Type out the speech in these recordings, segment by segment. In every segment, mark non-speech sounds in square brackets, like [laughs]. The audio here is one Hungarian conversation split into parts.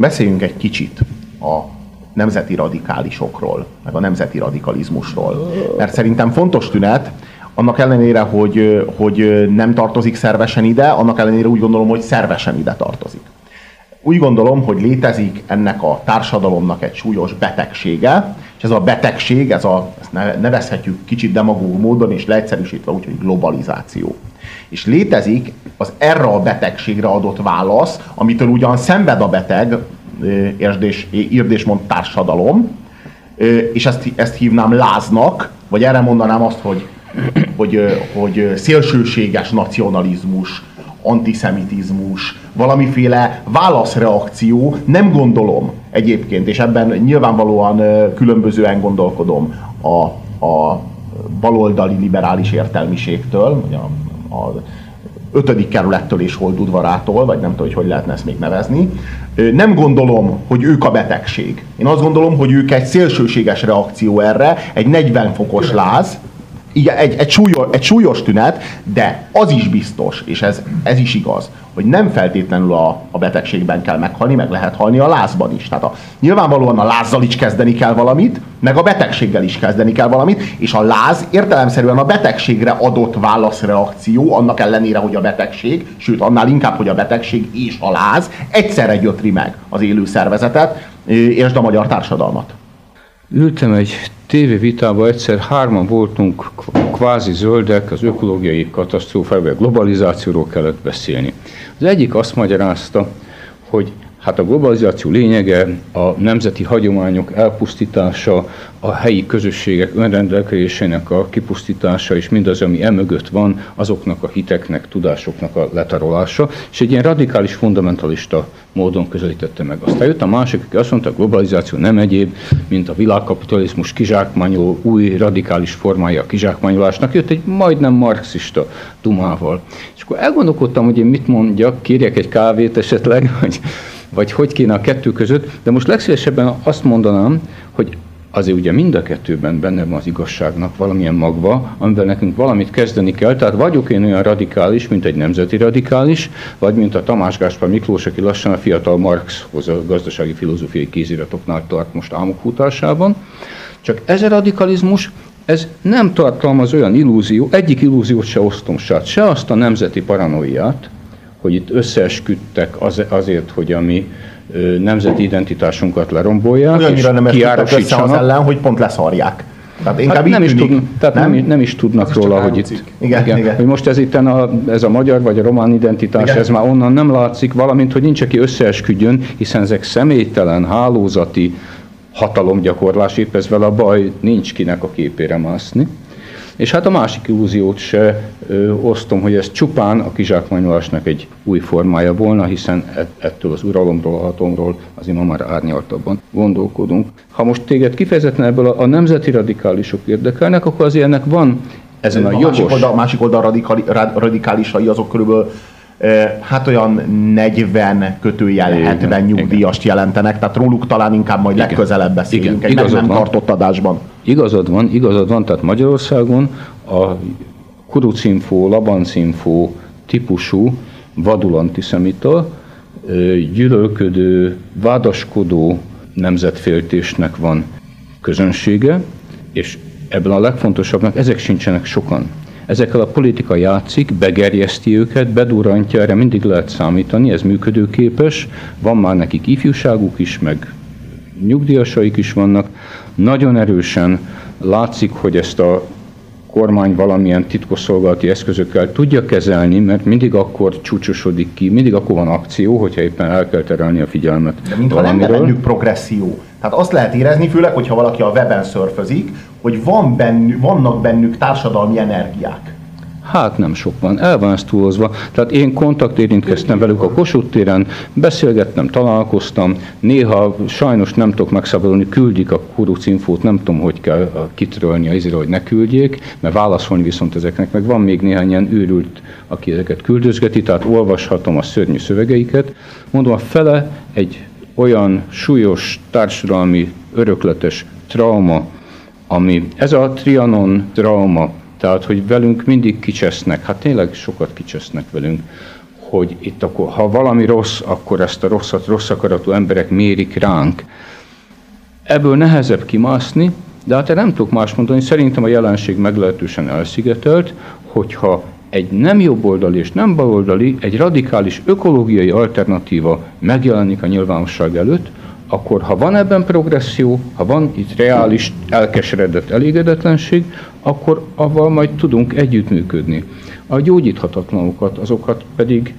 Beszéljünk egy kicsit a nemzeti radikálisokról, meg a nemzeti radikalizmusról. Mert szerintem fontos tünet, annak ellenére, hogy, hogy nem tartozik szervesen ide, annak ellenére úgy gondolom, hogy szervesen ide tartozik. Úgy gondolom, hogy létezik ennek a társadalomnak egy súlyos betegsége, és ez a betegség, ez a, ezt nevezhetjük kicsit demagóg módon, és leegyszerűsítve úgy, hogy globalizáció. És létezik az erre a betegségre adott válasz, amitől ugyan szenved a beteg, érdés, érdésmond társadalom, és ezt, ezt hívnám láznak, vagy erre mondanám azt, hogy, hogy, hogy szélsőséges nacionalizmus, antiszemitizmus, valamiféle válaszreakció, nem gondolom egyébként, és ebben nyilvánvalóan különbözően gondolkodom a, a baloldali liberális értelmiségtől, a, a ötödik kerülettől és Holdudvarától, vagy nem tudom, hogy hogy lehetne ezt még nevezni. Nem gondolom, hogy ők a betegség. Én azt gondolom, hogy ők egy szélsőséges reakció erre, egy 40 fokos láz, igen, egy, egy, súlyos, egy súlyos tünet, de az is biztos, és ez, ez is igaz, hogy nem feltétlenül a, a betegségben kell meghalni, meg lehet halni a lázban is. Tehát a, nyilvánvalóan a lázzal is kezdeni kell valamit, meg a betegséggel is kezdeni kell valamit, és a láz értelemszerűen a betegségre adott válaszreakció, annak ellenére, hogy a betegség, sőt annál inkább, hogy a betegség és a láz egyszerre gyötri meg az élő szervezetet, és a magyar társadalmat. Ültem egy tévévitában, egyszer hárman voltunk kvázi zöldek, az ökológiai katasztrófáról, globalizációról kellett beszélni. Az egyik azt magyarázta, hogy Hát a globalizáció lényege a nemzeti hagyományok elpusztítása, a helyi közösségek önrendelkezésének a kipusztítása, és mindaz, ami emögött van, azoknak a hiteknek, tudásoknak a letarolása, és egy ilyen radikális, fundamentalista módon közelítette meg. Aztán jött a másik, aki azt mondta, a globalizáció nem egyéb, mint a világkapitalizmus kizsákmányoló új radikális formája a kizsákmányolásnak, jött egy majdnem marxista dumával. És akkor elgondolkodtam, hogy én mit mondjak, kérjek egy kávét esetleg, [laughs] hogy vagy hogy kéne a kettő között, de most legszívesebben azt mondanám, hogy azért ugye mind a kettőben benne van az igazságnak valamilyen magva, amivel nekünk valamit kezdeni kell. Tehát vagyok én olyan radikális, mint egy nemzeti radikális, vagy mint a Tamás Gáspár Miklós, aki lassan a fiatal Marxhoz a gazdasági filozófiai kéziratoknál tart most álmokfutásában. Csak ez a radikalizmus, ez nem tartalmaz olyan illúzió, egyik illúziót se osztom se azt a nemzeti paranoiát, hogy itt összeesküdtek az, azért, hogy a mi nemzeti identitásunkat lerombolják, Olyannyira nem össze az ellen, hogy pont leszarják. Tehát inkább hát nem, is tud, tehát nem? Nem, nem is tudnak ez róla, hogy itt, igen, igen, igen. hogy most ez itt a, ez a magyar vagy a román identitás, igen. ez már onnan nem látszik, valamint, hogy nincs, aki összeesküdjön, hiszen ezek személytelen, hálózati hatalomgyakorlás, épp ez vele a baj, nincs kinek a képére mászni. És hát a másik illúziót se ö, osztom, hogy ez csupán a kizsákmányolásnak egy új formája volna, hiszen ettől az uralomról, a hatomról azért ma már árnyaltabban gondolkodunk. Ha most téged kifejezetten ebből a, a nemzeti radikálisok érdekelnek, akkor azért ennek van ezen a, a jogos... Másik oldal, másik oldal radikáli, radikálisai azok körülbelül hát olyan 40 kötőjel 70 nyugdíjast jelentenek, tehát róluk talán inkább majd igen. legközelebb beszélünk igen. egy nem tartott adásban. Igazad van, igazad van, tehát Magyarországon a kurucinfó, labancinfó típusú vadul antiszemita, gyűlölködő, vádaskodó nemzetféltésnek van közönsége, és ebben a legfontosabbnak ezek sincsenek sokan ezekkel a politika játszik, begerjeszti őket, bedurrantja, erre mindig lehet számítani, ez működőképes, van már nekik ifjúságuk is, meg nyugdíjasaik is vannak. Nagyon erősen látszik, hogy ezt a kormány valamilyen titkosszolgálati eszközökkel tudja kezelni, mert mindig akkor csúcsosodik ki, mindig akkor van akció, hogyha éppen el kell terelni a figyelmet De mintha lenne bennük progresszió. Tehát azt lehet érezni, főleg, hogyha valaki a weben szörfözik, hogy van bennük, vannak bennük társadalmi energiák. Hát nem sok van, el van ezt túlozva. Tehát én kontaktérintkeztem velük a Kossuth téren, beszélgettem, találkoztam, néha sajnos nem tudok megszabadulni, küldik a kurucinfót, nem tudom, hogy kell kitrölni a izére, hogy ne küldjék, mert válaszolni viszont ezeknek, meg van még néhány ilyen őrült, aki ezeket küldözgeti, tehát olvashatom a szörnyű szövegeiket. Mondom, a fele egy olyan súlyos társadalmi örökletes trauma, ami ez a Trianon trauma, tehát hogy velünk mindig kicsesznek, hát tényleg sokat kicsesznek velünk, hogy itt akkor, ha valami rossz, akkor ezt a rosszat rossz akaratú emberek mérik ránk. Ebből nehezebb kimászni, de hát nem tudok más mondani, szerintem a jelenség meglehetősen elszigetelt, hogyha egy nem jobboldali és nem baloldali, egy radikális ökológiai alternatíva megjelenik a nyilvánosság előtt, akkor ha van ebben progresszió, ha van itt reális, elkeseredett elégedetlenség, akkor avval majd tudunk együttműködni. A gyógyíthatatlanokat, azokat pedig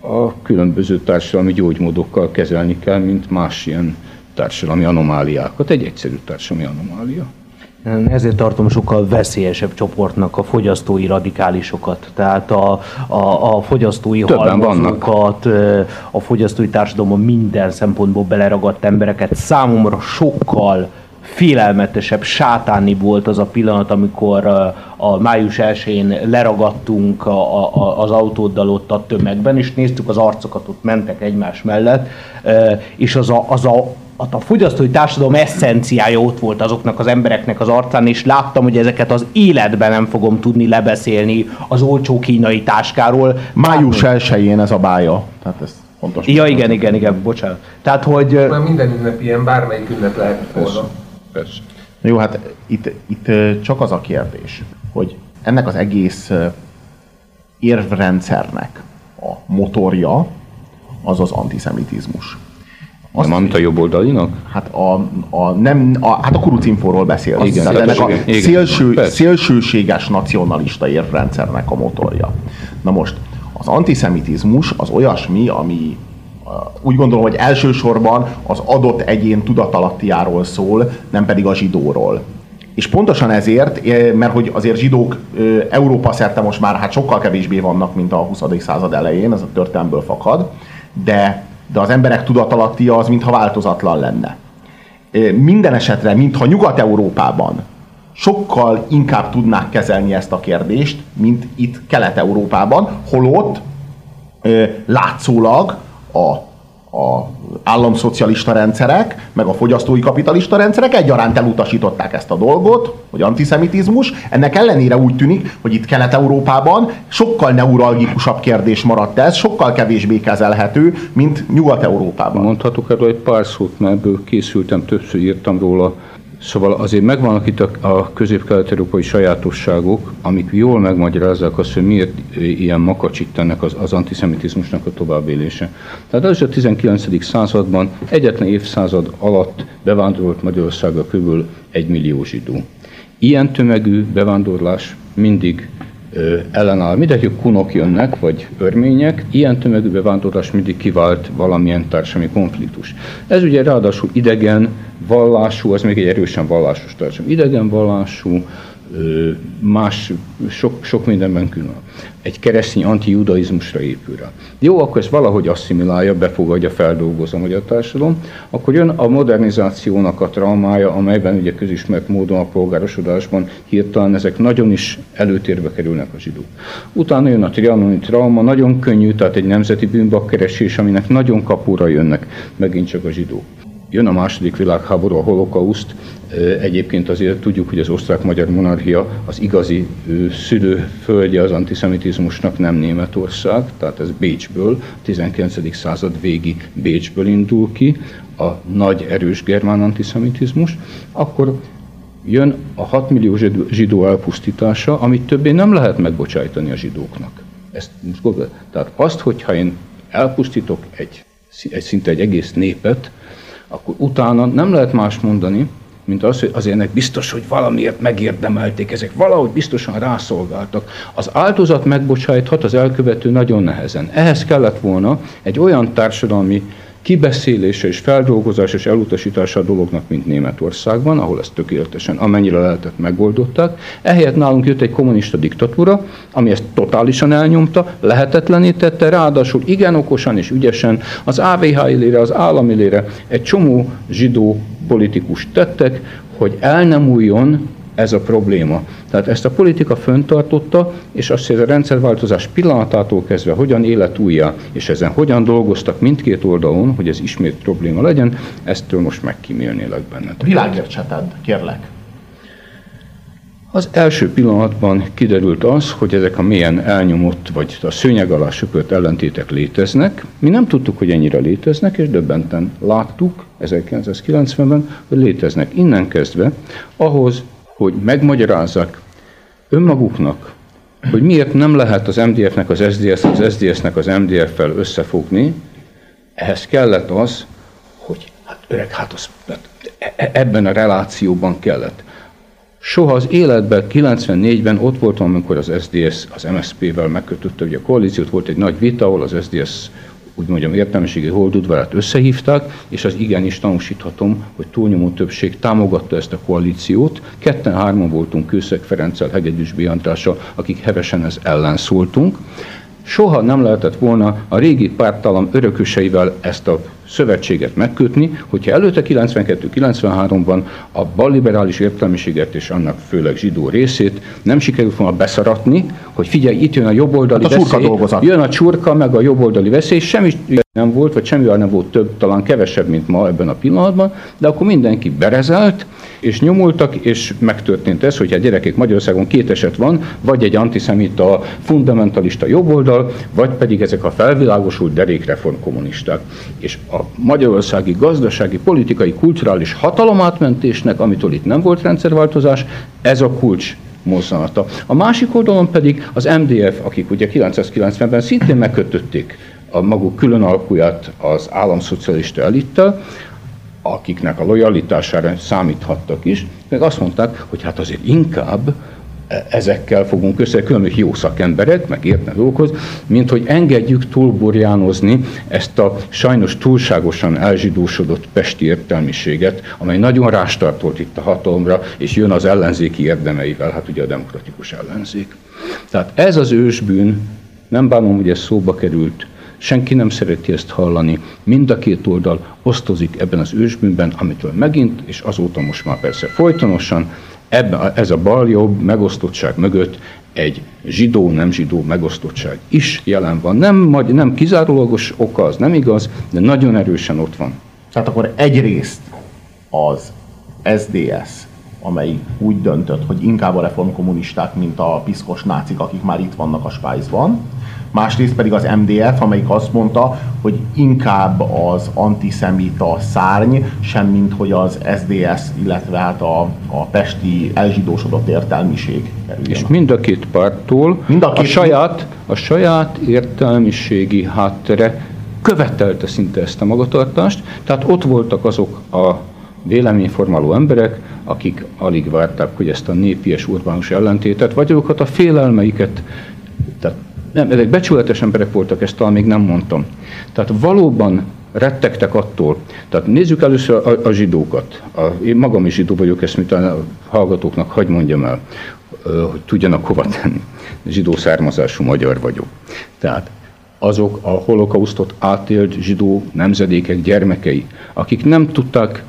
a különböző társadalmi gyógymódokkal kezelni kell, mint más ilyen társadalmi anomáliákat. Egy egyszerű társadalmi anomália. Ezért tartom sokkal veszélyesebb csoportnak a fogyasztói radikálisokat, tehát a, a, a fogyasztói Többen halmazókat, a fogyasztói társadalomban minden szempontból beleragadt embereket. Számomra sokkal félelmetesebb, sátáni volt az a pillanat, amikor a május 1-én leragadtunk a, a, az autóddal ott a tömegben, és néztük az arcokat, ott mentek egymás mellett, és az a, az a a fogyasztói társadalom eszenciája ott volt azoknak az embereknek az arcán, és láttam, hogy ezeket az életben nem fogom tudni lebeszélni az olcsó kínai táskáról. Május 1 ez a bája. Tehát ez fontos. Ja, igen, igen, igen, bocsánat. Tehát, hogy... Már minden ünnep ilyen, bármelyik ünnep lehet volna. Jó, hát itt, itt csak az a kérdés, hogy ennek az egész érvrendszernek a motorja az az antiszemitizmus. Azt nem mondta jobb oldalinak? Hát a, a, nem, a, hát a kurucinforról beszél. Igen, tehát ennek a igen, szélső, igen, szélsőséges nacionalista érvrendszernek a motorja. Na most, az antiszemitizmus az olyasmi, ami úgy gondolom, hogy elsősorban az adott egyén tudatalattiáról szól, nem pedig a zsidóról. És pontosan ezért, mert hogy azért zsidók Európa szerte most már hát sokkal kevésbé vannak, mint a 20. század elején, ez a történelmből fakad, de de az emberek tudatalattia az mintha változatlan lenne. Minden esetre, mintha Nyugat-Európában sokkal inkább tudnák kezelni ezt a kérdést, mint itt Kelet-Európában, holott látszólag a a államszocialista rendszerek, meg a fogyasztói kapitalista rendszerek egyaránt elutasították ezt a dolgot, hogy antiszemitizmus. Ennek ellenére úgy tűnik, hogy itt Kelet-Európában sokkal neuralgikusabb kérdés maradt ez, sokkal kevésbé kezelhető, mint Nyugat-Európában. Mondhatok erről egy pár szót, mert ebből készültem, többször írtam róla Szóval azért megvannak itt a, a közép-kelet-európai sajátosságok, amik jól megmagyarázzák azt, hogy miért ilyen makacs itt ennek az, az antiszemitizmusnak a továbbélése. Tehát az a 19. században egyetlen évszázad alatt bevándorolt Magyarországra kb. egy millió zsidó. Ilyen tömegű bevándorlás mindig ellenáll. Mindegy, kunok jönnek, vagy örmények, ilyen tömegű bevándorlás mindig kivált valamilyen társadalmi konfliktus. Ez ugye ráadásul idegen vallású, az még egy erősen vallásos társadalom. Idegen vallású, más, sok, sok mindenben külön. Egy keresztény antijudaizmusra épül rá. Jó, akkor ezt valahogy asszimilálja, befogadja, feldolgozza a magyar társadalom, akkor jön a modernizációnak a traumája, amelyben ugye közismert módon a polgárosodásban hirtelen ezek nagyon is előtérbe kerülnek a zsidók. Utána jön a trianoni trauma, nagyon könnyű, tehát egy nemzeti bűnbakkeresés, aminek nagyon kapura jönnek megint csak a zsidók. Jön a második világháború, a holokauszt. Egyébként azért tudjuk, hogy az osztrák-magyar monarchia az igazi szülőföldje az antiszemitizmusnak nem Németország, tehát ez Bécsből, 19. század végi Bécsből indul ki, a nagy erős germán antiszemitizmus, akkor jön a 6 millió zsidó elpusztítása, amit többé nem lehet megbocsájtani a zsidóknak. Ezt, tehát azt, hogyha én elpusztítok egy, egy szinte egy egész népet, akkor utána nem lehet más mondani, mint az, hogy azért ennek biztos, hogy valamiért megérdemelték, ezek valahogy biztosan rászolgáltak. Az áldozat megbocsájthat, az elkövető nagyon nehezen. Ehhez kellett volna egy olyan társadalmi kibeszélése és feldolgozása és elutasítása a dolognak, mint Németországban, ahol ezt tökéletesen, amennyire lehetett megoldották. Ehelyett nálunk jött egy kommunista diktatúra, ami ezt totálisan elnyomta, lehetetlenítette, ráadásul igen okosan és ügyesen az AVH élére, az állam élére egy csomó zsidó politikus tettek, hogy el nem újjon ez a probléma. Tehát ezt a politika föntartotta, és azt, hogy a rendszerváltozás pillanatától kezdve hogyan élet újjá, és ezen hogyan dolgoztak mindkét oldalon, hogy ez ismét probléma legyen, eztől most megkímélnélek benneteket. Világért se tedd, kérlek. Az első pillanatban kiderült az, hogy ezek a mélyen elnyomott, vagy a szőnyeg alá söpört ellentétek léteznek. Mi nem tudtuk, hogy ennyire léteznek, és döbbenten láttuk 1990-ben, hogy léteznek. Innen kezdve ahhoz, hogy megmagyarázzák önmaguknak, hogy miért nem lehet az MDF-nek az SDS, az SDS-nek az MDF-fel összefogni, ehhez kellett az, hogy hát öreg, hát az, e- e- ebben a relációban kellett. Soha az életben, 94-ben ott voltam, amikor az SDS az MSZP-vel megkötötte ugye a koalíciót, volt egy nagy vita, ahol az SDS úgy mondjam, értelmiségi holdudvarát összehívták, és az igenis tanúsíthatom, hogy túlnyomó többség támogatta ezt a koalíciót. Ketten-hárman voltunk Kőszeg Ferenccel, Hegedűs Biantással, akik hevesen ez ellen szóltunk. Soha nem lehetett volna a régi pártalam örököseivel ezt a szövetséget megkötni, hogyha előtte 92-93-ban a balliberális értelmiséget és annak főleg zsidó részét nem sikerült volna beszaratni, hogy figyelj, itt jön a jobboldali hát a veszély, jön a csurka, meg a jobboldali veszély, semmi nem volt, vagy semmivel nem volt több, talán kevesebb, mint ma ebben a pillanatban, de akkor mindenki berezelt, és nyomultak, és megtörtént ez, hogy a gyerekek Magyarországon két eset van, vagy egy antiszemita, fundamentalista jobboldal, vagy pedig ezek a felvilágosult derékreform kommunisták. És a magyarországi gazdasági, politikai, kulturális hatalomátmentésnek, amitől itt nem volt rendszerváltozás, ez a kulcs mozzanata. A másik oldalon pedig az MDF, akik ugye 990-ben szintén megkötötték a maguk külön alkuját az államszocialista elittel, akiknek a lojalitására számíthattak is, meg azt mondták, hogy hát azért inkább ezekkel fogunk össze, különböző jó szakemberek, meg értne dolgokhoz, mint hogy engedjük túlburjánozni ezt a sajnos túlságosan elzsidósodott pesti értelmiséget, amely nagyon rástartolt itt a hatalomra, és jön az ellenzéki érdemeivel, hát ugye a demokratikus ellenzék. Tehát ez az ősbűn, nem bánom, hogy ez szóba került, senki nem szereti ezt hallani, mind a két oldal osztozik ebben az ősbűnben, amitől megint, és azóta most már persze folytonosan, ebben, ez a bal-jobb megosztottság mögött egy zsidó-nem zsidó megosztottság is jelen van. Nem, nem kizárólagos oka, az nem igaz, de nagyon erősen ott van. Tehát akkor egyrészt az SDS, amely úgy döntött, hogy inkább a reformkommunisták, mint a piszkos nácik, akik már itt vannak a Spice-ban, másrészt pedig az MDF, amelyik azt mondta, hogy inkább az antiszemita szárny, semmint hogy az SDS, illetve hát a, a pesti elzsidósodott értelmiség kerüljön. És mind a két pártól mind a, két a, saját, a saját értelmiségi háttere követelte szinte ezt a magatartást, tehát ott voltak azok a véleményformáló emberek, akik alig várták, hogy ezt a népies urbánus ellentétet, vagy azokat a félelmeiket, tehát nem, ezek becsületes emberek voltak, ezt talán még nem mondtam. Tehát valóban rettegtek attól. Tehát nézzük először a, a zsidókat. A, én magam is zsidó vagyok, ezt mint a hallgatóknak hagy mondjam el, hogy tudjanak hova tenni. Zsidó származású magyar vagyok. Tehát azok a holokausztot átélt zsidó nemzedékek gyermekei, akik nem tudták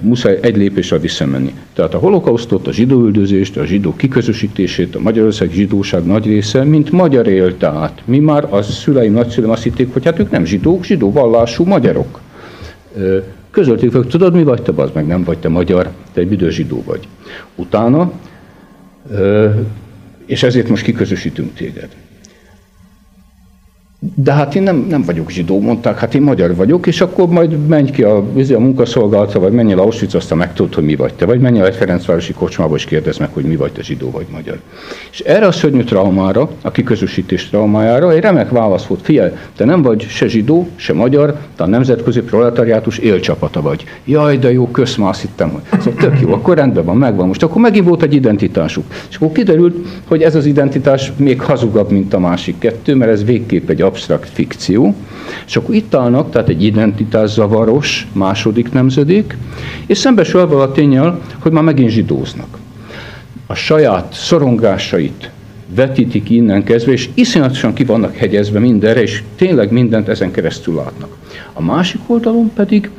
muszáj egy lépésre visszamenni. Tehát a holokausztot, a zsidóüldözést, a zsidó kiközösítését, a Magyarország zsidóság nagy része, mint magyar élte át. Mi már a szüleim, nagyszüleim azt hitték, hogy hát ők nem zsidók, zsidó vallású magyarok. Közölték hogy tudod, mi vagy te, az meg nem vagy te magyar, te egy büdös zsidó vagy. Utána, és ezért most kiközösítünk téged. De hát én nem, nem vagyok zsidó, mondták, hát én magyar vagyok, és akkor majd menj ki a, a munkaszolgálata, vagy menj el Auschwitz, aztán megtudod, hogy mi vagy te, vagy menj el egy Ferencvárosi kocsmába, és kérdezd meg, hogy mi vagy te zsidó vagy magyar. És erre a szörnyű traumára, a kiközösítés traumájára egy remek válasz volt, figyelj, te nem vagy se zsidó, se magyar, te a nemzetközi proletariátus élcsapata vagy. Jaj, de jó, kösz, már azt hittem, hogy szóval tök jó, akkor rendben van, megvan. Most akkor megint volt egy identitásuk. És akkor kiderült, hogy ez az identitás még hazugabb, mint a másik kettő, mert ez végképp egy absztrakt fikció, és akkor itt állnak, tehát egy identitás zavaros második nemzedék, és szembesül avval a tényel, hogy már megint zsidóznak. A saját szorongásait vetítik innen kezdve, és iszonyatosan ki vannak hegyezve mindenre, és tényleg mindent ezen keresztül látnak. A másik oldalon pedig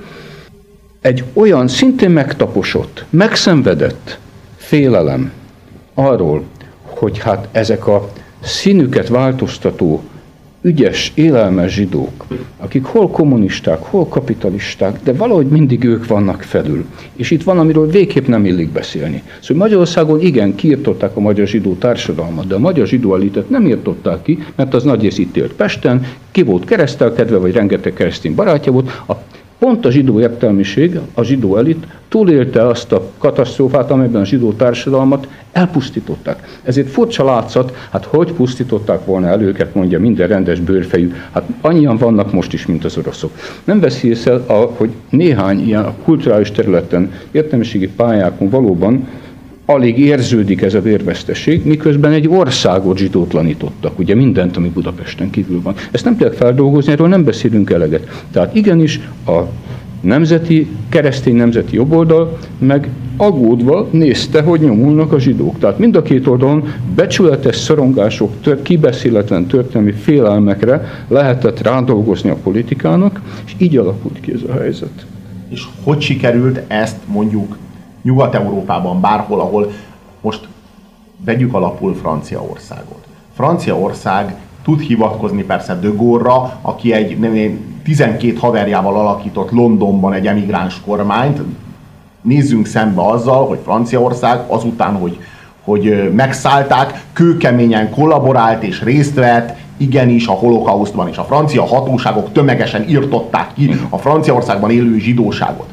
egy olyan szintén megtaposott, megszenvedett félelem arról, hogy hát ezek a színüket változtató ügyes, élelmes zsidók, akik hol kommunisták, hol kapitalisták, de valahogy mindig ők vannak felül. És itt van, amiről végképp nem illik beszélni. Szóval Magyarországon igen, kiirtották a magyar zsidó társadalmat, de a magyar zsidó elitet nem írtották ki, mert az nagy itt élt Pesten, ki volt keresztelkedve, vagy rengeteg keresztény barátja volt. A Pont a zsidó értelmiség, a zsidó elit túlélte azt a katasztrófát, amelyben a zsidó társadalmat elpusztították. Ezért furcsa látszat, hát hogy pusztították volna el őket, mondja minden rendes bőrfejű, hát annyian vannak most is, mint az oroszok. Nem veszi észre, hogy néhány ilyen kulturális területen, értelmiségi pályákon valóban alig érződik ez a vérvesztesség, miközben egy országot zsidótlanítottak, ugye mindent, ami Budapesten kívül van. Ezt nem tudják feldolgozni, erről nem beszélünk eleget. Tehát igenis a nemzeti, keresztény nemzeti jobboldal meg aggódva nézte, hogy nyomulnak a zsidók. Tehát mind a két oldalon becsületes szorongások, tör, kibeszéletlen történelmi félelmekre lehetett rádolgozni a politikának, és így alakult ki ez a helyzet. És hogy sikerült ezt mondjuk Nyugat-Európában, bárhol, ahol most vegyük alapul Franciaországot. Franciaország tud hivatkozni persze De Gaulle-ra, aki egy nem, 12 haverjával alakított Londonban egy emigráns kormányt. Nézzünk szembe azzal, hogy Franciaország azután, hogy, hogy megszállták, kőkeményen kollaborált és részt vett, igenis a holokausztban, és a francia hatóságok tömegesen írtották ki a Franciaországban élő zsidóságot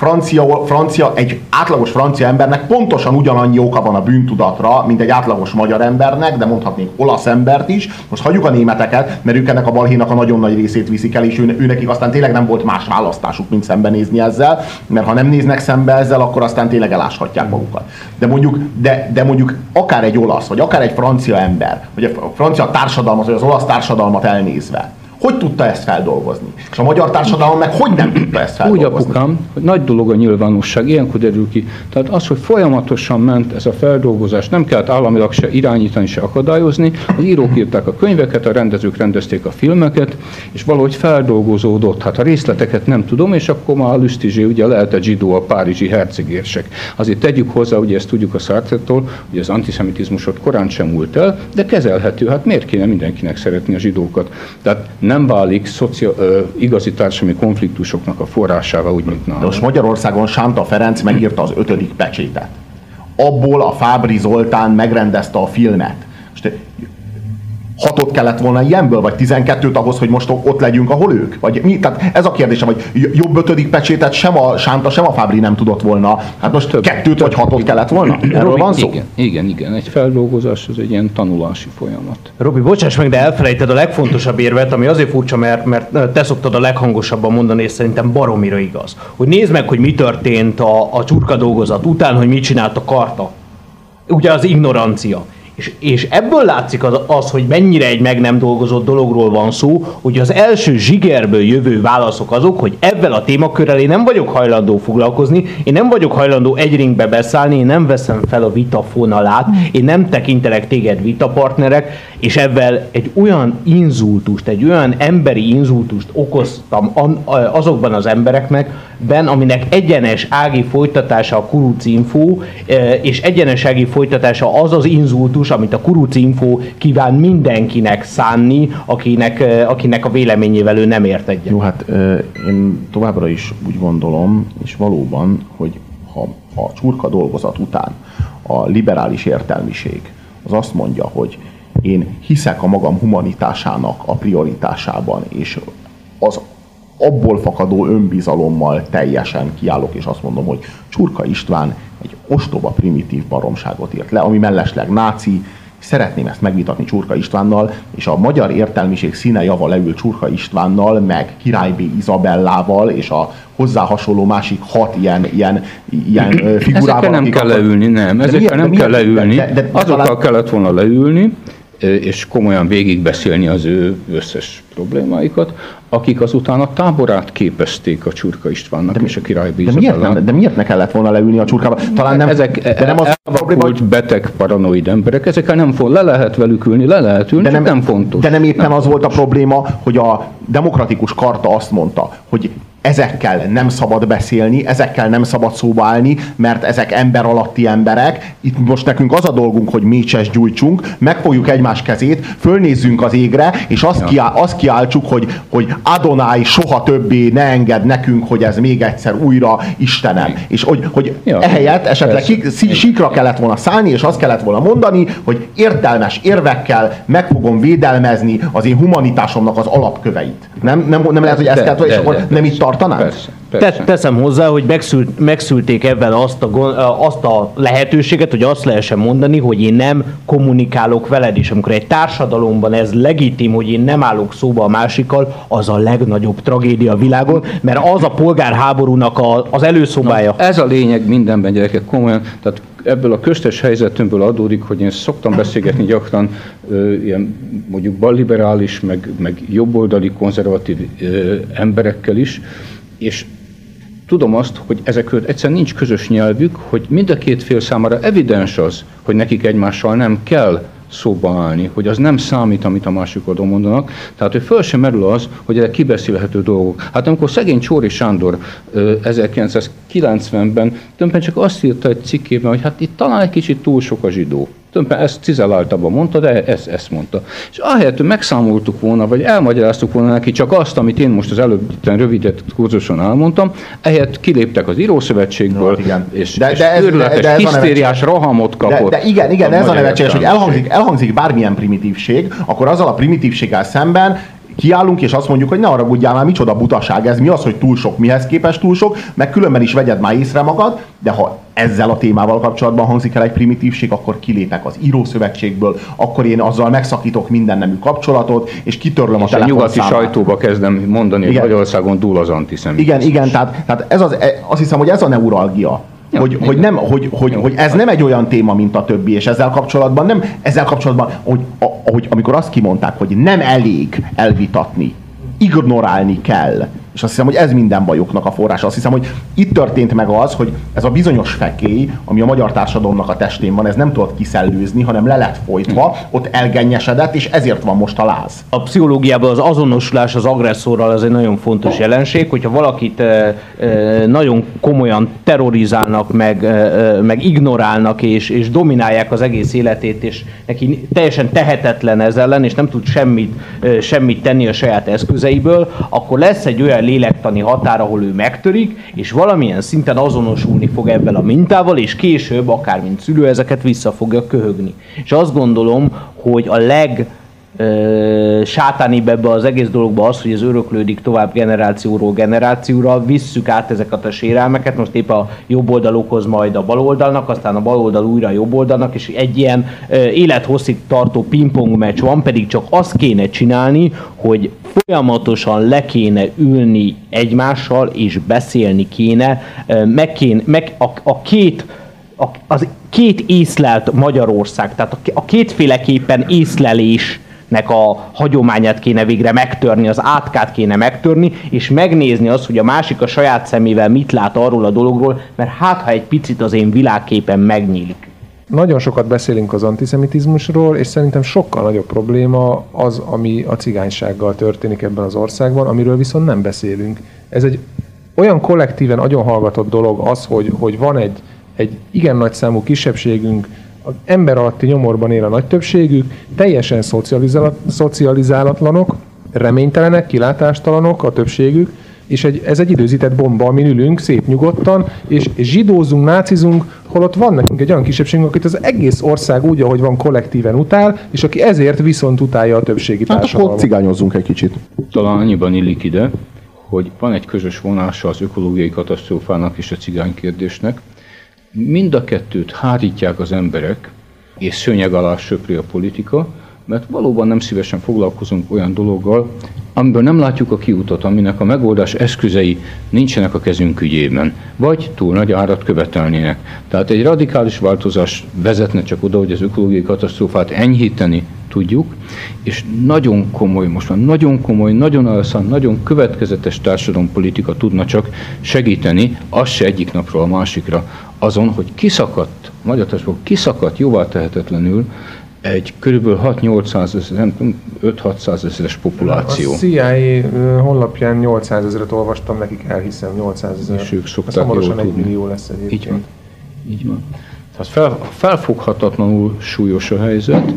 francia, francia, egy átlagos francia embernek pontosan ugyanannyi oka van a bűntudatra, mint egy átlagos magyar embernek, de mondhatnék olasz embert is. Most hagyjuk a németeket, mert ők ennek a balhénak a nagyon nagy részét viszik el, és ő, őnekik aztán tényleg nem volt más választásuk, mint szembenézni ezzel, mert ha nem néznek szembe ezzel, akkor aztán tényleg eláshatják magukat. De mondjuk, de, de mondjuk akár egy olasz, vagy akár egy francia ember, vagy a francia társadalmat, vagy az olasz társadalmat elnézve, hogy tudta ezt feldolgozni? És a magyar társadalom meg hogy nem tudta ezt feldolgozni? Úgy apukám, hogy nagy dolog a nyilvánosság, ilyenkor derül ki. Tehát az, hogy folyamatosan ment ez a feldolgozás, nem kellett államilag se irányítani, se akadályozni. Az írók írták a könyveket, a rendezők rendezték a filmeket, és valahogy feldolgozódott. Hát a részleteket nem tudom, és akkor már a Lüstizsé ugye lehet a zsidó, a párizsi hercegérsek. Azért tegyük hozzá, ugye ezt tudjuk a Sartre-tól, hogy az antiszemitizmusot korán sem múlt el, de kezelhető. Hát miért kéne mindenkinek szeretni a zsidókat? Tehát nem válik szocia, ö, igazi társadalmi konfliktusoknak a forrásává, úgy, mint nálunk. De most Magyarországon Sánta Ferenc megírta az ötödik pecsétet. Abból a Fábri Zoltán megrendezte a filmet. Hatot kellett volna ilyenből, vagy 12-t ahhoz, hogy most ott legyünk, ahol ők? Vagy mi? Tehát ez a kérdésem, hogy jobb ötödik pecsétet sem a Sánta, sem a Fábri nem tudott volna. Hát most több, kettőt több, vagy hatot kellett volna? Erről Robi, van szó? Igen, igen, igen. Egy feldolgozás az egy ilyen tanulási folyamat. Robi, bocsáss meg, de elfelejted a legfontosabb érvet, ami azért furcsa, mert, mert te szoktad a leghangosabban mondani, és szerintem baromira igaz. Hogy nézd meg, hogy mi történt a, a csurka dolgozat után, hogy mit csinált a karta. Ugye az ignorancia és, és ebből látszik az, az, hogy mennyire egy meg nem dolgozott dologról van szó, hogy az első zsigerből jövő válaszok azok, hogy ebben a témakörrel én nem vagyok hajlandó foglalkozni, én nem vagyok hajlandó egy ringbe beszállni, én nem veszem fel a vita fonalát, én nem tekintelek téged vitapartnerek, és ebben egy olyan inzultust, egy olyan emberi inzultust okoztam azokban az embereknek, ben, aminek egyenes ági folytatása a Kuruc e, és egyenes ági folytatása az az inzultus, amit a Kuruc Info kíván mindenkinek szánni, akinek, akinek a véleményével ő nem ért egyet. Jó, hát én továbbra is úgy gondolom, és valóban, hogy ha a csurka dolgozat után a liberális értelmiség az azt mondja, hogy én hiszek a magam humanitásának a prioritásában, és az abból fakadó önbizalommal teljesen kiállok, és azt mondom, hogy Csurka István egy ostoba primitív baromságot írt le, ami mellesleg náci, szeretném ezt megvitatni Csurka Istvánnal, és a magyar értelmiség színe java leül Csurka Istvánnal, meg Király B. Izabellával, és a hozzá hasonló másik hat ilyen, ilyen, ilyen figurával. Ezekkel nem kell leülni, nem. Ezekkel nem kell leülni. De, de, de, Azokkal talán... kellett volna leülni, és komolyan végigbeszélni az ő összes problémáikat, akik azután a táborát képezték a Csurka Istvánnak de, és a király de miért, nem, de miért ne kellett volna leülni a Csurkába? Talán nem, ezek de nem az probléma, hogy... beteg paranoid emberek, ezekkel nem font, le lehet velük ülni, le lehet ülni, de nem, nem fontos. De nem éppen nem az fontos. volt a probléma, hogy a demokratikus karta azt mondta, hogy ezekkel nem szabad beszélni, ezekkel nem szabad szóba állni, mert ezek ember alatti emberek. Itt most nekünk az a dolgunk, hogy mécses gyújtsunk, megfogjuk egymás kezét, fölnézzünk az égre, és azt, ja. kiáll, azt kiáltsuk, hogy, hogy Adonai soha többé ne enged nekünk, hogy ez még egyszer újra Istenem. És hogy, hogy ja. ehelyett esetleg ki, síkra kellett volna szállni, és azt kellett volna mondani, hogy értelmes érvekkel meg fogom védelmezni az én humanitásomnak az alapköveit. Nem, nem, nem lehet, hogy ezt de, kellett, és de, akkor de, nem itt tartanánk? Persze. Te, teszem hozzá, hogy megszült, megszülték ebben azt a, azt a lehetőséget, hogy azt lehessen mondani, hogy én nem kommunikálok veled, és amikor egy társadalomban ez legitim, hogy én nem állok szóba a másikkal, az a legnagyobb tragédia a világon, mert az a polgárháborúnak a, az előszobája. Na, ez a lényeg mindenben, gyerekek, komolyan. Tehát ebből a köztes helyzetünkből adódik, hogy én szoktam beszélgetni gyakran ö, ilyen mondjuk balliberális, meg, meg jobboldali konzervatív ö, emberekkel is, és tudom azt, hogy ezek egyszerűen nincs közös nyelvük, hogy mind a két fél számára evidens az, hogy nekik egymással nem kell szóba állni, hogy az nem számít, amit a másik oldalon mondanak. Tehát, hogy föl sem merül az, hogy ezek kibeszélhető dolgok. Hát amikor szegény Csóri Sándor 1990-ben tulajdonképpen csak azt írta egy cikkében, hogy hát itt talán egy kicsit túl sok a zsidó. Tulajdonképpen ezt cizelláltabban mondta, de ezt, ezt mondta. És ahelyett, hogy megszámoltuk volna, vagy elmagyaráztuk volna neki csak azt, amit én most az előbb rövidet kurzuson elmondtam, ehelyett kiléptek az írószövetségből, no, igen. és, de, és de ez, de, de ez hisztériás rohamot kapott. De, de igen, igen, ez a nevetséges, hogy elhangzik, elhangzik bármilyen primitívség, akkor azzal a primitívséggel szemben kiállunk, és azt mondjuk, hogy ne arra budjál már, micsoda butaság ez, mi az, hogy túl sok, mihez képest túl sok, meg különben is vegyed már észre magad, de ha ezzel a témával kapcsolatban hangzik el egy primitívség, akkor kilépek az írószövetségből, akkor én azzal megszakítok minden nemű kapcsolatot, és kitörlöm és a nyugati sajtóba kezdem mondani, igen. hogy Magyarországon túl az antiszemizmus. Igen, igen, tehát, tehát ez az, e, azt hiszem, hogy ez a neuralgia Hogy, hogy, nem, hogy, hogy, hogy ez nem egy olyan téma, mint a többi, és ezzel kapcsolatban nem, ezzel kapcsolatban, hogy, hogy amikor azt kimondták, hogy nem elég elvitatni, ignorálni kell, és azt hiszem, hogy ez minden bajoknak a forrása. Azt hiszem, hogy itt történt meg az, hogy ez a bizonyos fekély, ami a magyar társadalomnak a testén van, ez nem tudott kiszellőzni, hanem le lett folytva, ott elgennyesedett, és ezért van most a láz. A pszichológiában az azonosulás az agresszorral az egy nagyon fontos jelenség, hogyha valakit e, e, nagyon komolyan terrorizálnak, meg, e, meg ignorálnak, és, és dominálják az egész életét, és neki teljesen tehetetlen ez ellen, és nem tud semmit, semmit tenni a saját eszközeiből, akkor lesz egy olyan lélektani határ, ahol ő megtörik, és valamilyen szinten azonosulni fog ebben a mintával, és később, akár mint szülő, ezeket vissza fogja köhögni. És azt gondolom, hogy a leg sátánibb ebbe az egész dologba az, hogy ez öröklődik tovább generációról generációra, visszük át ezeket a sérelmeket, most épp a jobb oldal okoz majd a bal oldalnak, aztán a bal oldal újra a jobb oldalnak, és egy ilyen élethosszig tartó pingpong meccs van, pedig csak azt kéne csinálni, hogy folyamatosan le kéne ülni egymással, és beszélni kéne, meg kéne, meg a, a két a, az két észlelt Magyarország, tehát a, a kétféleképpen észlelés nek a hagyományát kéne végre megtörni, az átkát kéne megtörni, és megnézni azt, hogy a másik a saját szemével mit lát arról a dologról, mert hát ha egy picit az én világképen megnyílik. Nagyon sokat beszélünk az antiszemitizmusról, és szerintem sokkal nagyobb probléma az, ami a cigánysággal történik ebben az országban, amiről viszont nem beszélünk. Ez egy olyan kollektíven hallgatott dolog az, hogy, hogy van egy, egy igen nagy számú kisebbségünk, az ember alatti nyomorban él a nagy többségük, teljesen szocializálatlanok, reménytelenek, kilátástalanok a többségük, és egy, ez egy időzített bomba, amin ülünk szép nyugodtan, és zsidózunk, nácizunk, holott van nekünk egy olyan kisebbségünk, akit az egész ország úgy, ahogy van, kollektíven utál, és aki ezért viszont utálja a többségi hát társadalmat. akkor cigányozzunk egy kicsit. Talán annyiban illik ide, hogy van egy közös vonása az ökológiai katasztrófának és a cigány kérdésnek, Mind a kettőt hárítják az emberek, és szőnyeg alá söpri a politika, mert valóban nem szívesen foglalkozunk olyan dologgal, amiből nem látjuk a kiutat, aminek a megoldás eszközei nincsenek a kezünk ügyében, vagy túl nagy árat követelnének. Tehát egy radikális változás vezetne csak oda, hogy az ökológiai katasztrófát enyhíteni tudjuk, és nagyon komoly, most már nagyon komoly, nagyon elszánt, nagyon következetes társadalompolitika tudna csak segíteni, az se egyik napról a másikra, azon, hogy kiszakadt, magyar kiszakadt jóvá tehetetlenül egy kb. 6-800 ezer, 5-600 ezeres populáció. A CIA honlapján 800 ezeret olvastam, nekik elhiszem 800 ezer. És ők szokták Ez hamarosan egy millió lesz egyébként. Így van. Így van. Tehát fel, felfoghatatlanul súlyos a helyzet.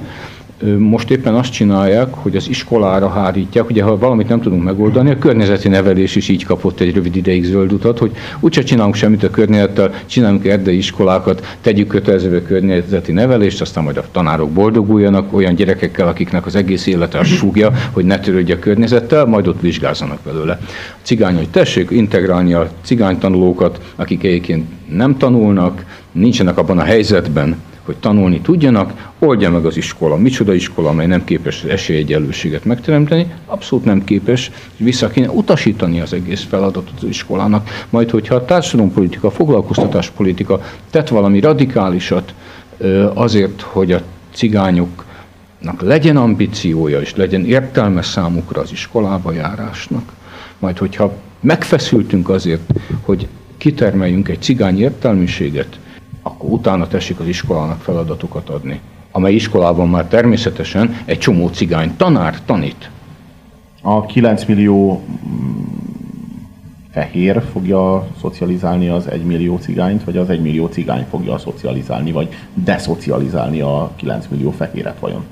Most éppen azt csinálják, hogy az iskolára hárítják, ugye ha valamit nem tudunk megoldani, a környezeti nevelés is így kapott egy rövid ideig zöld utat, hogy úgyse csinálunk semmit a környezettel, csinálunk erdei iskolákat, tegyük kötelezővé a környezeti nevelést, aztán majd a tanárok boldoguljanak olyan gyerekekkel, akiknek az egész élete azt súgja, hogy ne törődj a környezettel, majd ott vizsgázzanak belőle. A cigány, hogy tessék integrálni a cigánytanulókat, akik egyébként nem tanulnak, nincsenek abban a helyzetben, hogy tanulni tudjanak, oldja meg az iskola. Micsoda iskola, amely nem képes az esélyegyenlőséget megteremteni, abszolút nem képes, vissza kéne utasítani az egész feladatot az iskolának. Majd, hogyha a társadalompolitika, a foglalkoztatáspolitika tett valami radikálisat azért, hogy a cigányoknak legyen ambíciója és legyen értelme számukra az iskolába járásnak, majd hogyha megfeszültünk azért, hogy kitermeljünk egy cigány értelmiséget, akkor utána tessék az iskolának feladatokat adni. Amely iskolában már természetesen egy csomó cigány tanár tanít. A 9 millió mm, fehér fogja szocializálni az 1 millió cigányt, vagy az 1 millió cigány fogja szocializálni, vagy deszocializálni a 9 millió fehéret vajon?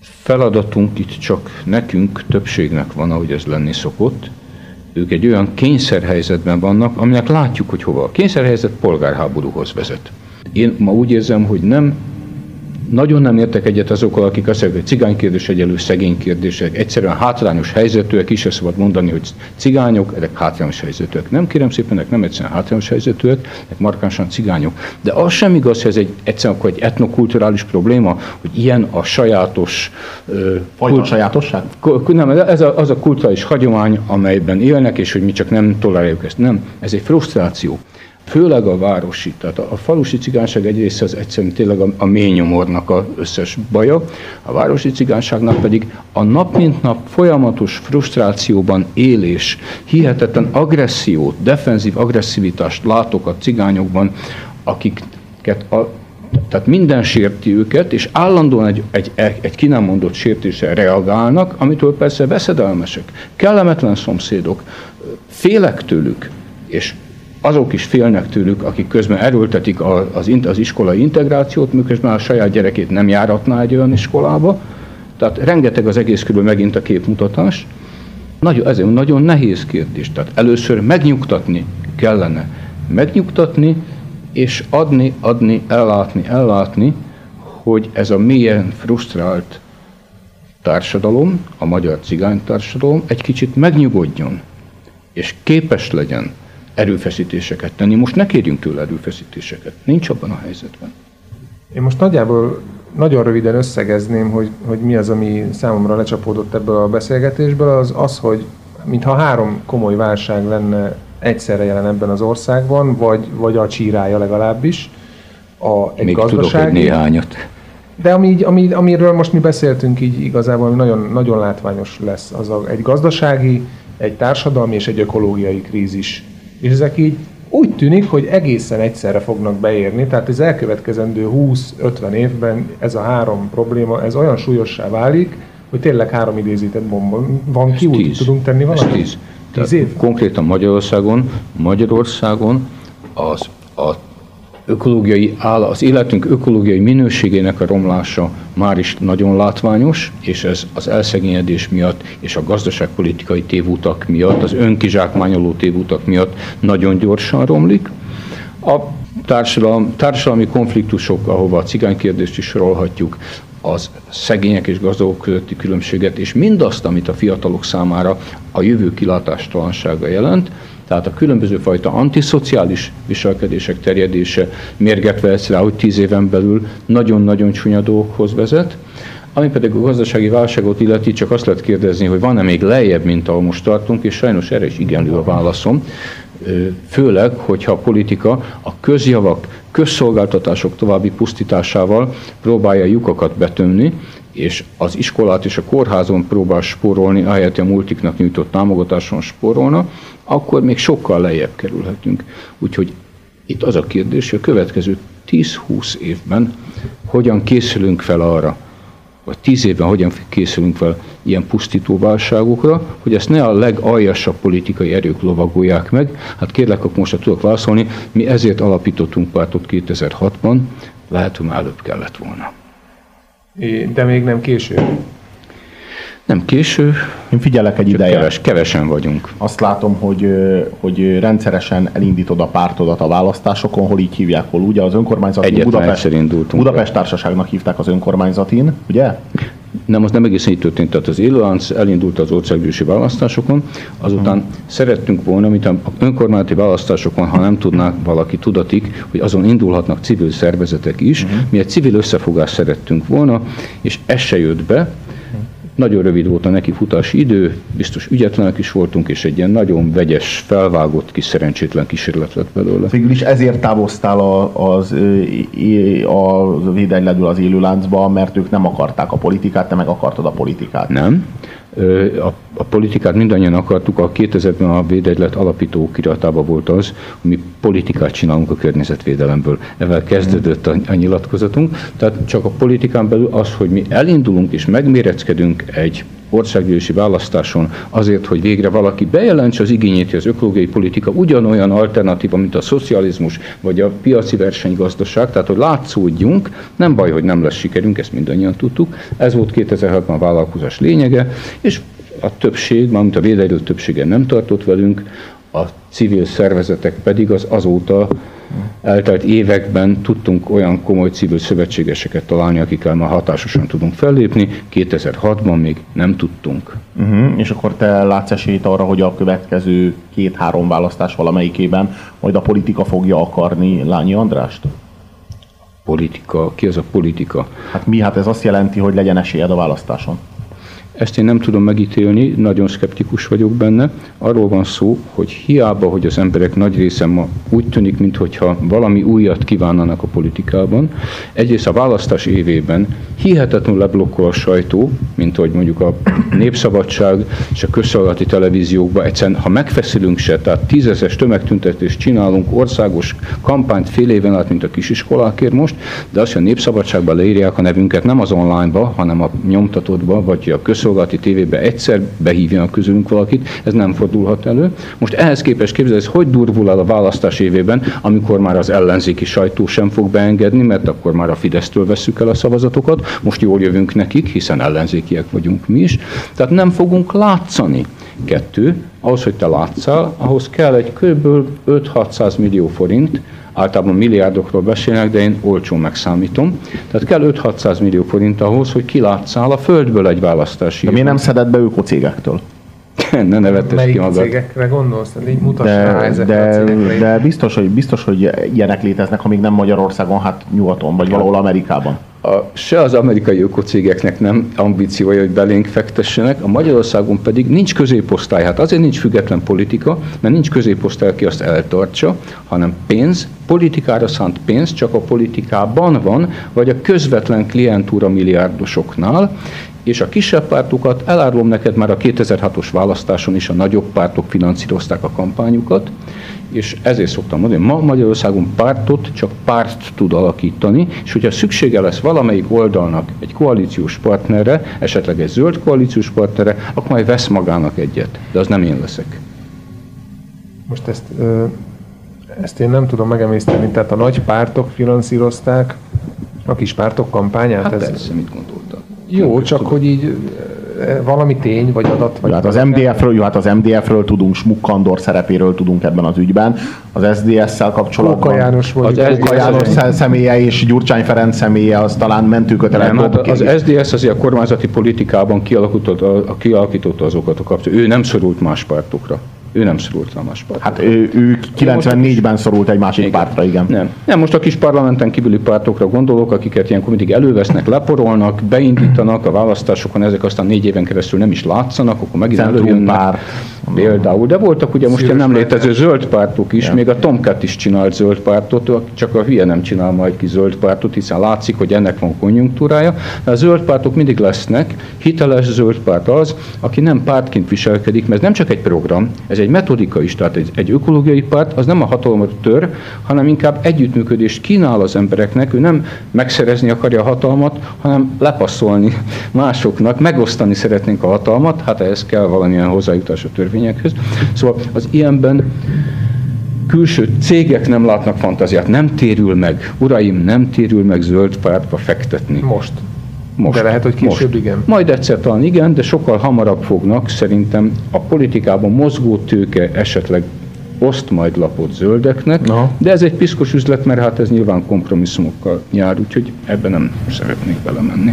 Feladatunk itt csak nekünk, többségnek van, ahogy ez lenni szokott. Ők egy olyan kényszerhelyzetben vannak, aminek látjuk, hogy hova. A kényszerhelyzet polgárháborúhoz vezet. Én ma úgy érzem, hogy nem nagyon nem értek egyet azokkal, akik azt mondják, hogy cigány kérdés egyelő szegény kérdések, egyszerűen hátrányos helyzetűek, is szabad mondani, hogy cigányok, ezek hátrányos helyzetűek. Nem kérem szépen, ezek nem egyszerűen hátrányos helyzetűek, ezek markánsan cigányok. De az sem igaz, hogy ez egy, egyszerűen akkor egy etnokulturális probléma, hogy ilyen a sajátos ö, Fajta kult... sajátosság? Nem, ez a, az a kulturális hagyomány, amelyben élnek, és hogy mi csak nem toleráljuk ezt. Nem, ez egy frusztráció. Főleg a városi, tehát a, a falusi cigányság egy része az egyszerűen tényleg a, a mély nyomornak az összes baja, a városi cigányságnak pedig a nap mint nap folyamatos frusztrációban élés, hihetetlen agressziót, defenzív agresszivitást látok a cigányokban, akiket a, tehát minden sérti őket, és állandóan egy, egy, egy ki nem mondott sértésre reagálnak, amitől persze veszedelmesek, kellemetlen szomszédok, félek tőlük, és azok is félnek tőlük, akik közben erőltetik az, az iskolai integrációt, miközben a saját gyerekét nem járatná egy olyan iskolába. Tehát rengeteg az egész körül megint a képmutatás. Nagyon, ez egy nagyon nehéz kérdés. Tehát először megnyugtatni kellene. Megnyugtatni, és adni, adni, ellátni, ellátni, hogy ez a mélyen frusztrált társadalom, a magyar cigány társadalom egy kicsit megnyugodjon, és képes legyen erőfeszítéseket tenni. Most ne kérjünk tőle erőfeszítéseket. Nincs abban a helyzetben. Én most nagyjából nagyon röviden összegezném, hogy, hogy mi az, ami számomra lecsapódott ebből a beszélgetésből, az az, hogy mintha három komoly válság lenne egyszerre jelen ebben az országban, vagy, vagy a csírája legalábbis. A, egy Még gazdasági, tudok egy néhányat. De ami, ami, amiről most mi beszéltünk így igazából, nagyon, nagyon látványos lesz, az a, egy gazdasági, egy társadalmi és egy ökológiai krízis. És ezek így úgy tűnik, hogy egészen egyszerre fognak beérni, tehát az elkövetkezendő 20-50 évben ez a három probléma, ez olyan súlyossá válik, hogy tényleg három idézített bomba van ki, úgy tudunk tenni valamit? Tíz. tíz év? Konkrétan Magyarországon, Magyarországon az a ökológiai áll, az életünk ökológiai minőségének a romlása már is nagyon látványos, és ez az elszegényedés miatt és a gazdaságpolitikai tévútak miatt, az önkizsákmányoló tévútak miatt nagyon gyorsan romlik. A társadalom, társadalmi konfliktusok, ahova a cigánykérdést is sorolhatjuk, az szegények és gazdagok közötti különbséget, és mindazt, amit a fiatalok számára a jövő kilátástalansága jelent, tehát a különböző fajta antiszociális viselkedések terjedése mérget vehetsz rá, hogy tíz éven belül nagyon-nagyon csúnya dolgokhoz vezet. Ami pedig a gazdasági válságot illeti, csak azt lehet kérdezni, hogy van-e még lejjebb, mint ahol most tartunk, és sajnos erre is igenlő a válaszom. Főleg, hogyha a politika a közjavak, közszolgáltatások további pusztításával próbálja lyukakat betömni, és az iskolát és a kórházon próbál spórolni, ahelyett a multiknak nyújtott támogatáson spórolna, akkor még sokkal lejjebb kerülhetünk. Úgyhogy itt az a kérdés, hogy a következő 10-20 évben hogyan készülünk fel arra, vagy 10 évben hogyan készülünk fel ilyen pusztító válságokra, hogy ezt ne a legaljasabb politikai erők lovagolják meg. Hát kérlek, akkor most tudok válaszolni, mi ezért alapítottunk pártot 2006-ban, lehet, hogy már előbb kellett volna. De még nem késő. Nem késő. Én figyelek egy ideje. Keves, kevesen vagyunk. Azt látom, hogy, hogy rendszeresen elindítod a pártodat a választásokon, hol így hívják, hol ugye az önkormányzatin. Budapest, Budapest Társaságnak hívták az önkormányzatin, ugye? Nem, az nem egészen így történt. Tehát az élőlánc elindult az országgyűlési választásokon, azután uh-huh. szerettünk volna, mint a önkormányzati választásokon, ha nem tudnák valaki tudatik, hogy azon indulhatnak civil szervezetek is. Uh-huh. Mi egy civil összefogást szerettünk volna, és ez se jött be, nagyon rövid volt a neki futási idő, biztos ügyetlenek is voltunk, és egy ilyen nagyon vegyes, felvágott kis szerencsétlen kísérlet lett belőle. Végül is ezért távoztál a, az, a védegyledül az élőláncba, mert ők nem akarták a politikát, te meg akartad a politikát. Nem. A, a politikát mindannyian akartuk, a 2000-ben a védegylet alapító kiratában volt az, hogy mi politikát csinálunk a környezetvédelemből. Ezzel kezdődött a, a nyilatkozatunk. Tehát csak a politikán belül az, hogy mi elindulunk és megméreckedünk egy országgyűlési választáson azért, hogy végre valaki bejelentse az igényét, hogy az ökológiai politika ugyanolyan alternatíva, mint a szocializmus vagy a piaci versenygazdaság, tehát hogy látszódjunk, nem baj, hogy nem lesz sikerünk, ezt mindannyian tudtuk. Ez volt 2006-ban a vállalkozás lényege, és a többség, mármint a védelő többsége nem tartott velünk, a civil szervezetek pedig az azóta eltelt években tudtunk olyan komoly civil szövetségeseket találni, akikkel már hatásosan tudunk fellépni, 2006-ban még nem tudtunk. Uh-huh. És akkor te látsz esélyt arra, hogy a következő két-három választás valamelyikében majd a politika fogja akarni Lányi Andrást? Politika? Ki az a politika? Hát mi? Hát ez azt jelenti, hogy legyen esélyed a választáson. Ezt én nem tudom megítélni, nagyon szkeptikus vagyok benne. Arról van szó, hogy hiába, hogy az emberek nagy része ma úgy tűnik, mintha valami újat kívánnának a politikában. Egyrészt a választás évében hihetetlenül leblokkol a sajtó, mint hogy mondjuk a népszabadság és a közszolgálati televíziókban egyszerűen, ha megfeszülünk se, tehát tízezes tömegtüntetést csinálunk, országos kampányt fél éven át, mint a kisiskolákért most, de azt, hogy a népszabadságban leírják a nevünket nem az online-ba, hanem a nyomtatottba, vagy a köz közszolgálati tévébe egyszer behívjanak közülünk valakit, ez nem fordulhat elő. Most ehhez képest képzelni, ez hogy durvul el a választás évében, amikor már az ellenzéki sajtó sem fog beengedni, mert akkor már a Fidesztől vesszük el a szavazatokat, most jól jövünk nekik, hiszen ellenzékiek vagyunk mi is, tehát nem fogunk látszani. Kettő, ahhoz, hogy te látszál, ahhoz kell egy kb. 5-600 millió forint, általában milliárdokról beszélnek, de én olcsón megszámítom. Tehát kell 5-600 millió forint ahhoz, hogy kilátszál a földből egy választási. De miért nem szeded be ökocégektől? [laughs] ne nevettes ki magad. cégekre gondolsz? Így mutass de, rá de, de biztos, hogy, biztos, hogy ilyenek léteznek, ha még nem Magyarországon, hát nyugaton, vagy valahol Amerikában a, se az amerikai ökocégeknek nem ambíciója, hogy belénk fektessenek, a Magyarországon pedig nincs középosztály. Hát azért nincs független politika, mert nincs középosztály, aki azt eltartsa, hanem pénz, politikára szánt pénz csak a politikában van, vagy a közvetlen klientúra milliárdosoknál, és a kisebb pártokat, elárulom neked már a 2006-os választáson is a nagyobb pártok finanszírozták a kampányukat, és ezért szoktam mondani, ma Magyarországon pártot csak párt tud alakítani, és hogyha szüksége lesz valamelyik oldalnak egy koalíciós partnerre, esetleg egy zöld koalíciós partnerre, akkor majd vesz magának egyet, de az nem én leszek. Most ezt, ezt én nem tudom megemészteni, tehát a nagy pártok finanszírozták a kis pártok kampányát? Hát ez... persze, mit gondoltak. Jó, csak tudom. hogy így valami tény vagy adat? Vagy hát az MDF-ről, jó, hát az MDF-ről tudunk, Smukkandor szerepéről tudunk ebben az ügyben. Az SDS-szel kapcsolatban. Kóka János volt. Az Kóka János személye és Gyurcsány Ferenc személye az talán mentőkötelet. Nem, hát az SDS azért a kormányzati politikában kialakította, kialakította azokat a kapcsolatokat. Ő nem szorult más pártokra. Ő nem szorult a más pártra. Hát ő, ő 94-ben szorult egy másik igen. pártra, igen. Nem. nem, most a kis parlamenten kívüli pártokra gondolok, akiket ilyenkor mindig elővesznek, leporolnak, beindítanak a választásokon, ezek aztán négy éven keresztül nem is látszanak, akkor megint előjönnek. Pár. Például, de voltak ugye most nem létező zöld pártok is, ja. még a Tomcat is csinált zöld pártot, csak a hülye nem csinál majd ki zöld pártot, hiszen látszik, hogy ennek van konjunktúrája. De a zöld pártok mindig lesznek, hiteles zöld párt az, aki nem pártként viselkedik, mert ez nem csak egy program, ez egy metodika is, tehát egy, egy ökológiai párt, az nem a hatalmat tör, hanem inkább együttműködést kínál az embereknek, ő nem megszerezni akarja a hatalmat, hanem lepasszolni másoknak, megosztani szeretnénk a hatalmat, hát ehhez kell valamilyen hozzájutás a törvényekhez. Szóval az ilyenben külső cégek nem látnak fantáziát, nem térül meg, uraim, nem térül meg zöld pártba fektetni. Most. Most. De lehet, hogy később most. igen. Majd egyszer talán igen, de sokkal hamarabb fognak szerintem a politikában mozgó tőke esetleg oszt majd lapot zöldeknek, Aha. de ez egy piszkos üzlet, mert hát ez nyilván kompromisszumokkal jár, úgyhogy ebben nem szeretnék belemenni.